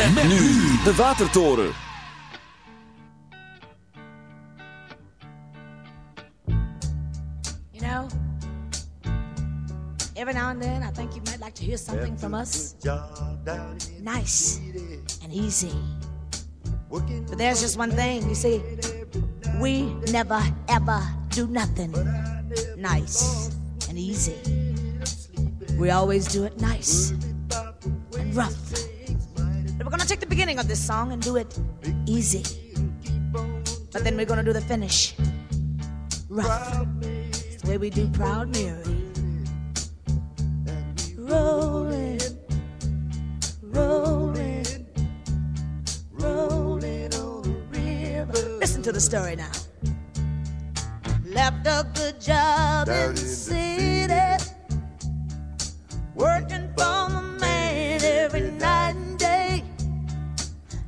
Met, met nu de Watertoren. You know, every now and then I think you might like to hear something from us. Nice and easy. But there's just one thing, you see. We never ever do nothing nice and easy. We always do it nice and rough we're gonna take the beginning of this song and do it easy. But then we're gonna do the finish. Rough. It's the way we do Proud Mary. Rolling, rolling, rolling on the river. Listen to the story now. Left a good job in the city, working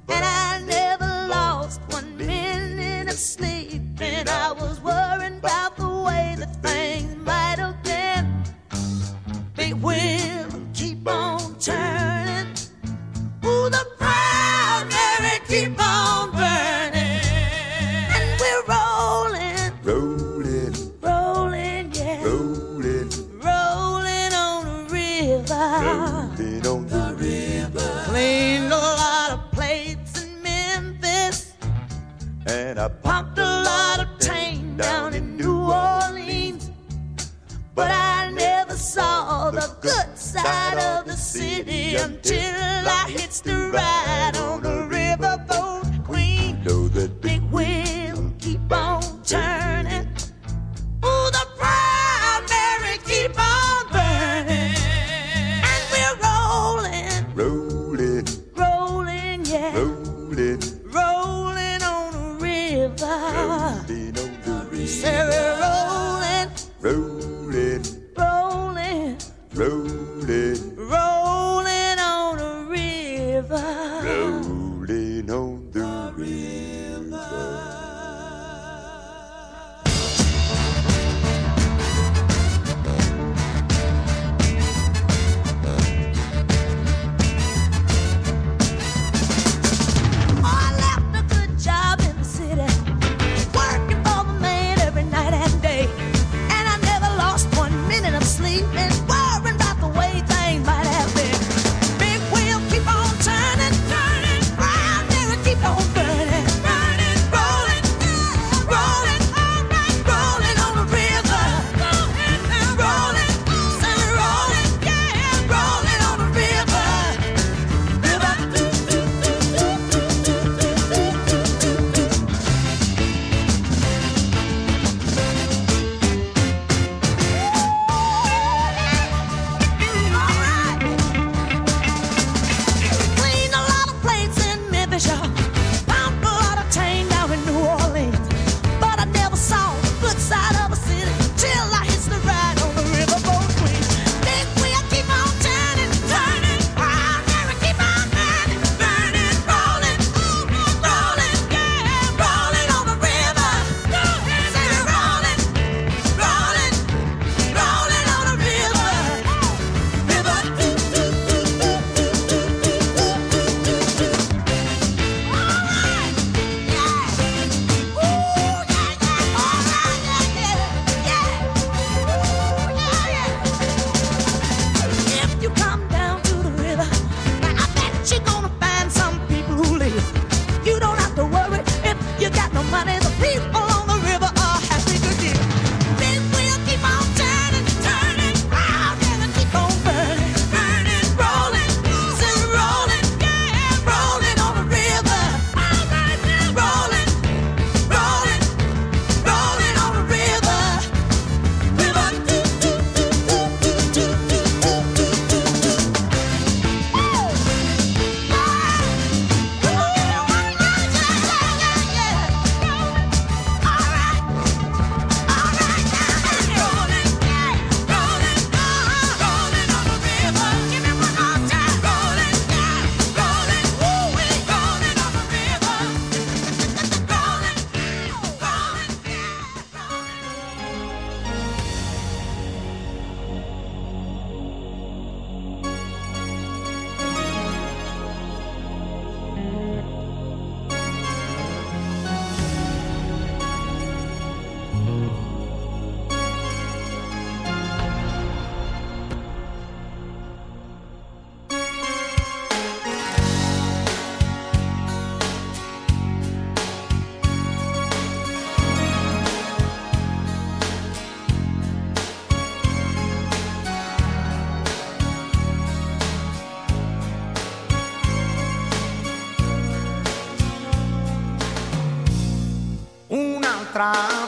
and I never lost one minute of sleep. And I was worried about the way that things might have been. Big will keep on. side of the city until I hits the ride on the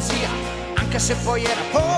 gelosia, anche se poi era poco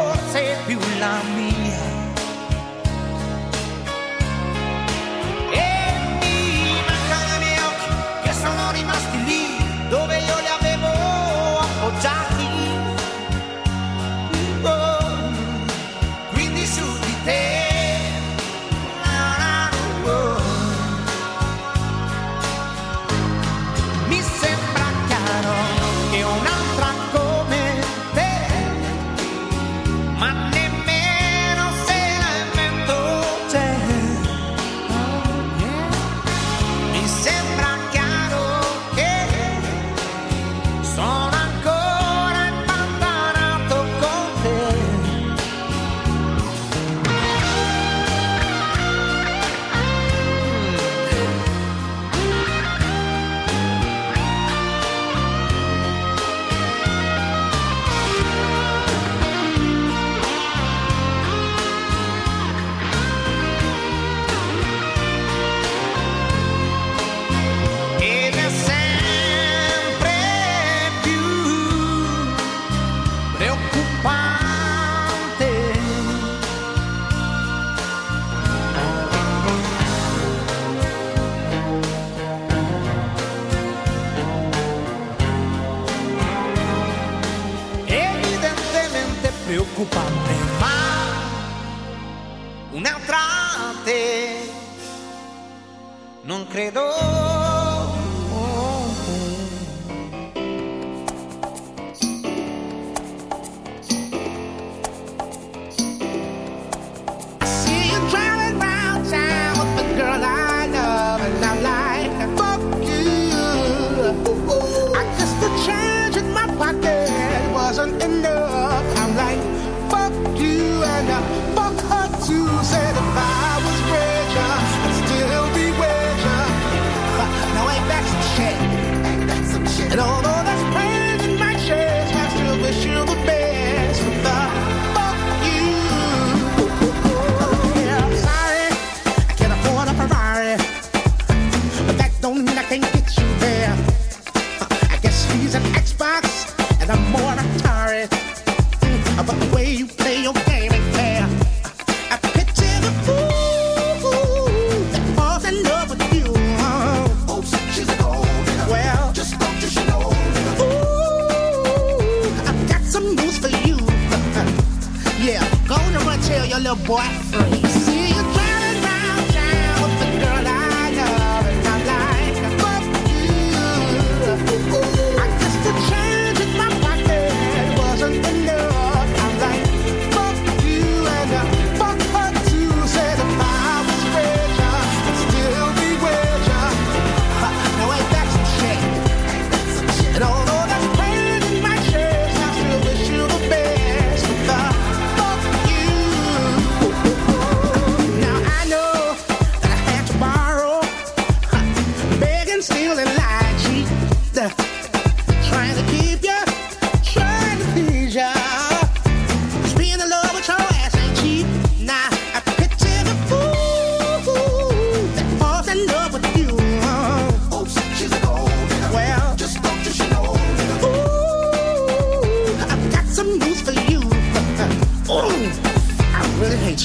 alrededor.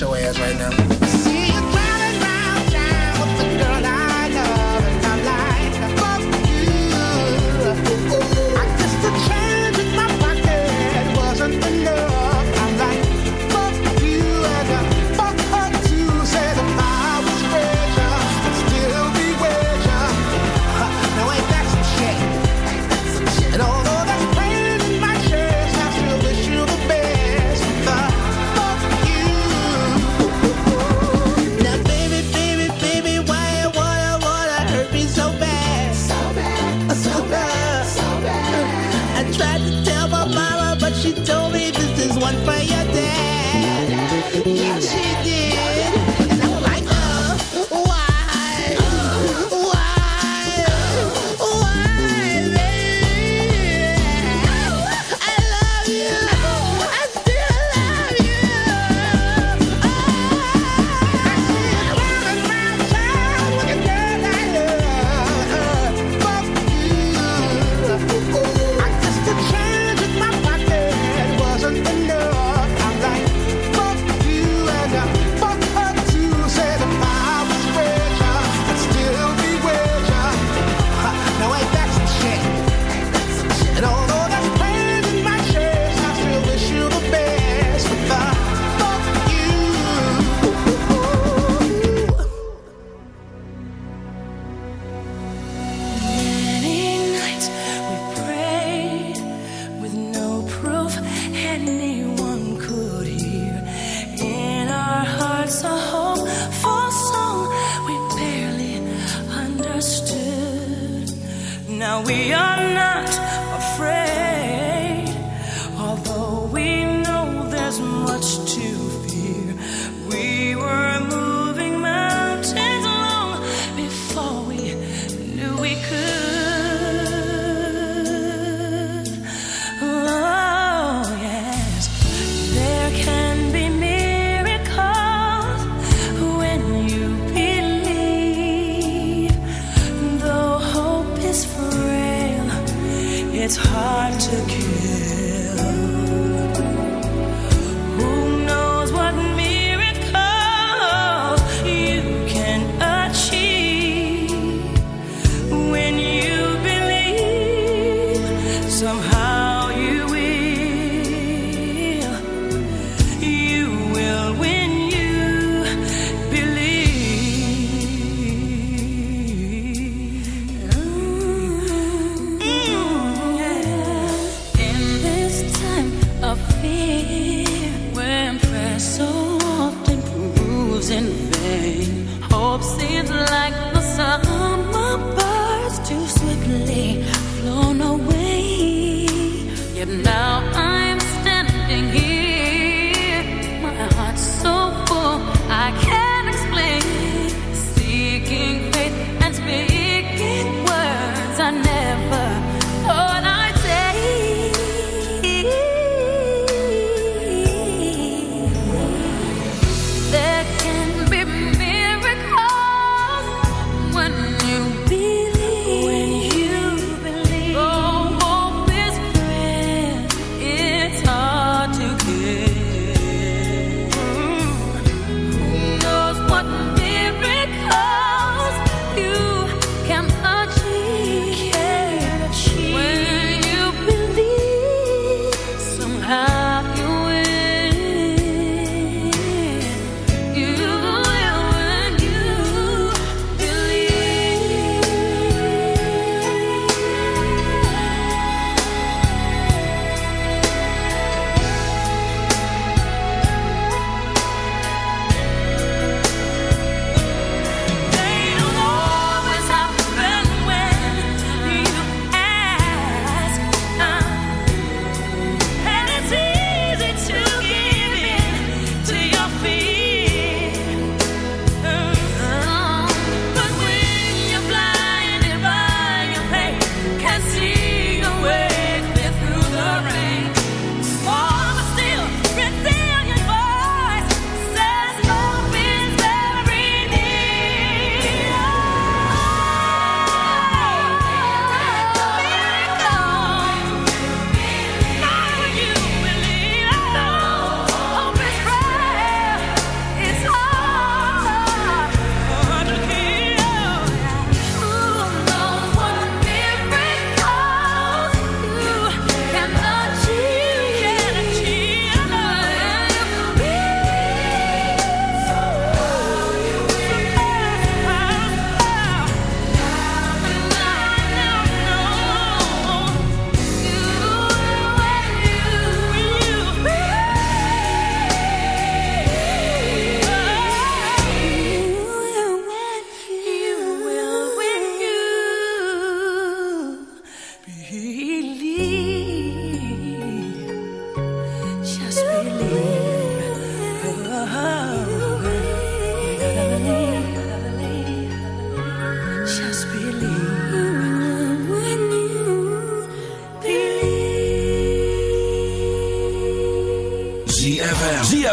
Your ass right now.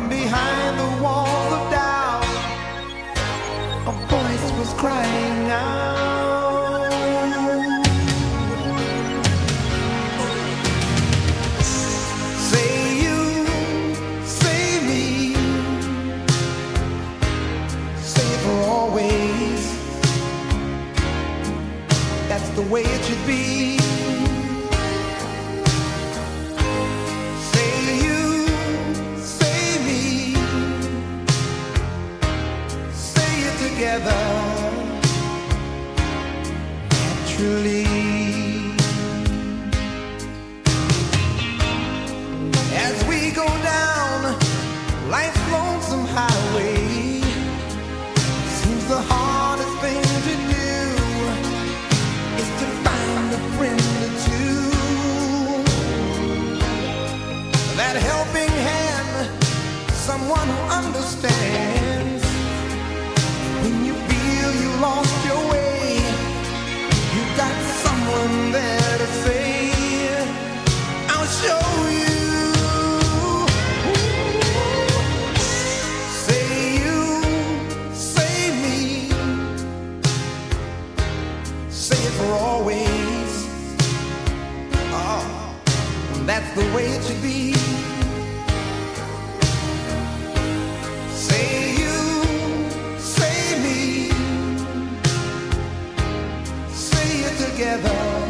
From behind the walls of doubt, a voice was crying. together.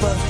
But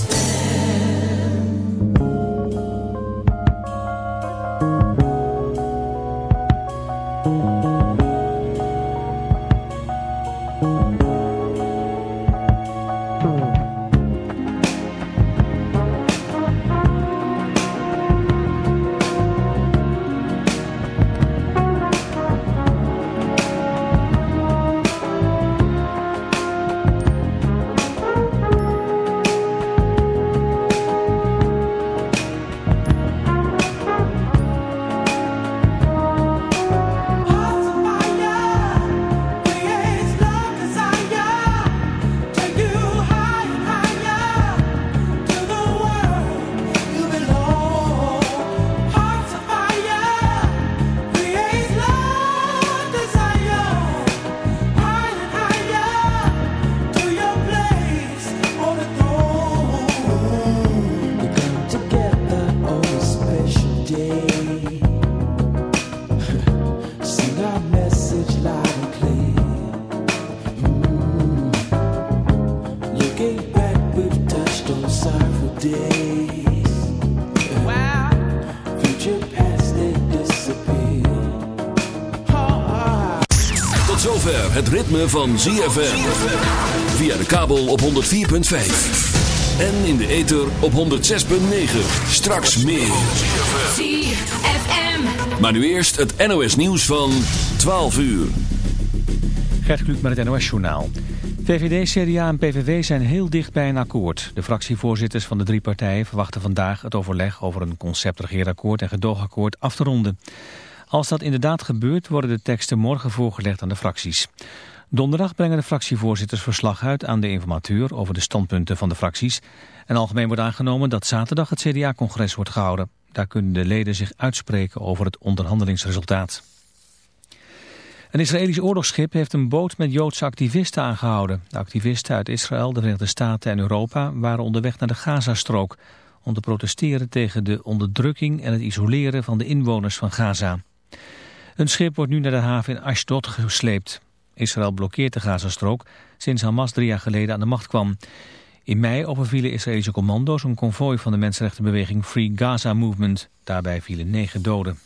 Ritme van ZFM. Via de kabel op 104.5. En in de ether op 106.9. Straks meer. ZFM. Maar nu eerst het NOS nieuws van 12 uur. Gert Kluk met het NOS-journaal. VVD, CDA en PVV zijn heel dicht bij een akkoord. De fractievoorzitters van de drie partijen verwachten vandaag het overleg over een conceptregeerakkoord en gedoogakkoord af te ronden. Als dat inderdaad gebeurt, worden de teksten morgen voorgelegd aan de fracties. Donderdag brengen de fractievoorzitters verslag uit aan de informateur over de standpunten van de fracties. En algemeen wordt aangenomen dat zaterdag het CDA-congres wordt gehouden. Daar kunnen de leden zich uitspreken over het onderhandelingsresultaat. Een Israëlisch oorlogsschip heeft een boot met Joodse activisten aangehouden. De activisten uit Israël, de Verenigde Staten en Europa waren onderweg naar de Gazastrook... om te protesteren tegen de onderdrukking en het isoleren van de inwoners van Gaza. Een schip wordt nu naar de haven in Ashdod gesleept. Israël blokkeert de Gazastrook sinds Hamas drie jaar geleden aan de macht kwam. In mei overvielen Israëlische commando's een konvooi van de mensenrechtenbeweging Free Gaza Movement. Daarbij vielen negen doden.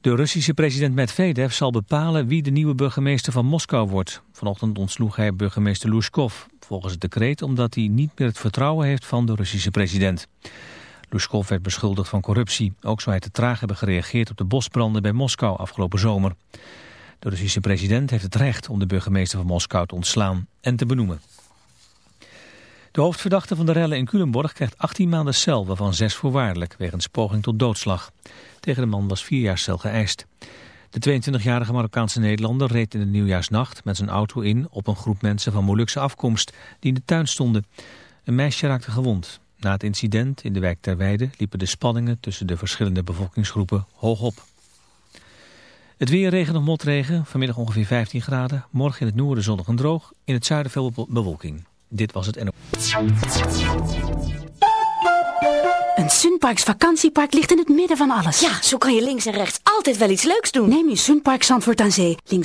De Russische president Medvedev zal bepalen wie de nieuwe burgemeester van Moskou wordt. Vanochtend ontsloeg hij burgemeester Lushkov, volgens het decreet omdat hij niet meer het vertrouwen heeft van de Russische president. Lushkov werd beschuldigd van corruptie. Ook zou hij te traag hebben gereageerd op de bosbranden bij Moskou afgelopen zomer. De Russische president heeft het recht om de burgemeester van Moskou te ontslaan en te benoemen. De hoofdverdachte van de rellen in Culemborg krijgt 18 maanden cel, waarvan 6 voorwaardelijk, wegens poging tot doodslag. Tegen de man was 4 jaar cel geëist. De 22-jarige Marokkaanse Nederlander reed in de nieuwjaarsnacht met zijn auto in op een groep mensen van Molukse afkomst die in de tuin stonden. Een meisje raakte gewond. Na het incident in de wijk Terweide liepen de spanningen tussen de verschillende bevolkingsgroepen hoog op. Het weer regen of motregen, vanmiddag ongeveer 15 graden. Morgen in het noorden zonnig en droog, in het zuiden veel bewolking. Dit was het NO. Een Sunparks vakantiepark ligt in het midden van alles. Ja, zo kan je links en rechts altijd wel iets leuks doen. Neem je Sunpark Zandvoort aan Zee. Links